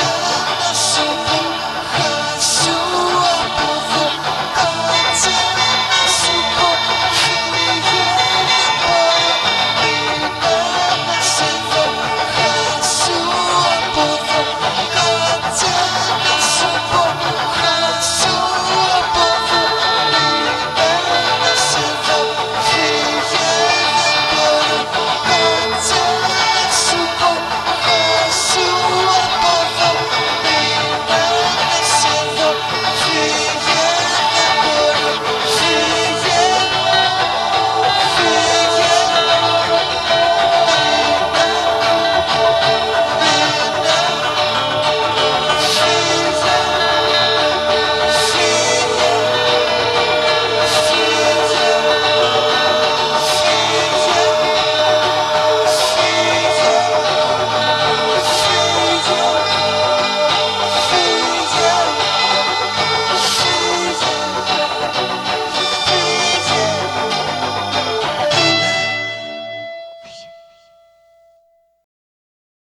show.